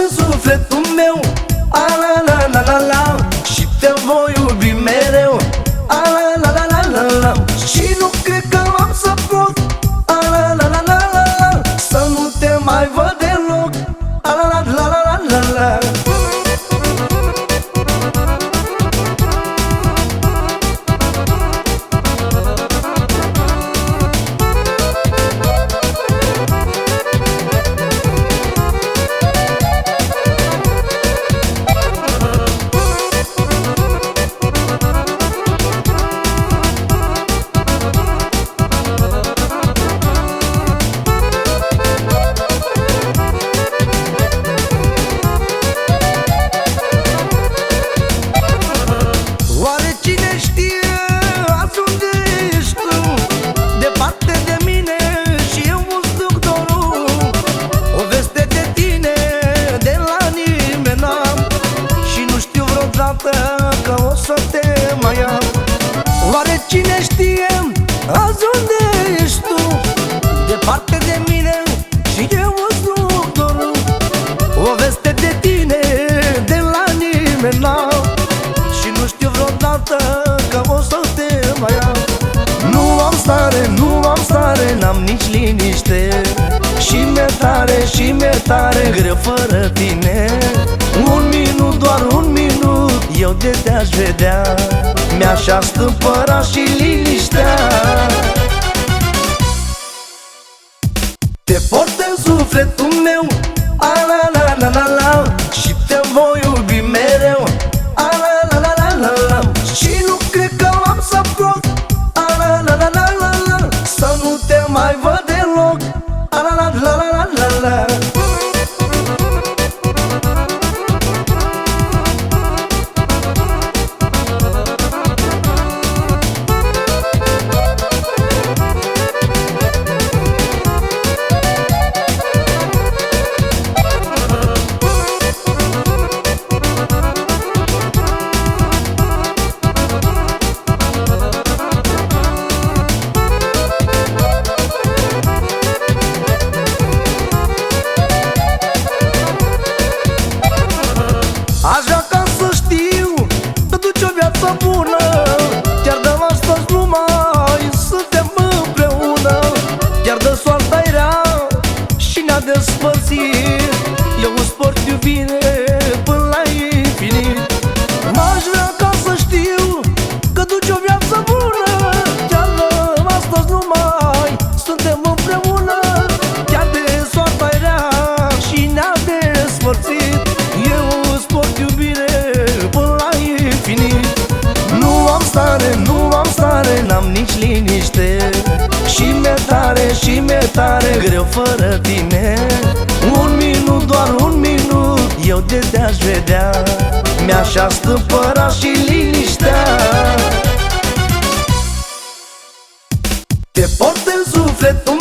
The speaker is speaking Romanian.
în sufletul meu. A la la la la la. Și te voi iubi mereu. Azi unde ești tu? Departe de mine și eu îți duc dorul. O veste de tine de la nimeni n-am și nu știu vreodată că o să te mai am. Nu am stare, nu am stare, n-am nici liniște. Și mi-e tare, și mi-e tare greu fără tine. Un minut, doar un minut, eu de te-aș vedea. Mi-aș astâmpăra și liniștea ne-a despărțit. Eu îți port iubire până la infinit. Aș vrea ca să știu că duci o viață bună. Chiar de astăzi nu mai suntem împreună. Chiar de soarta era și ne-a despărțit. Eu îți port iubire până la infinit. Nu am stare, nu am stare, n-am nici liniște tare greu fără tine. Un minut, doar un minut, eu de te-aș vedea. Mi-aș astâmpăra și liniștea. Te port în sufletul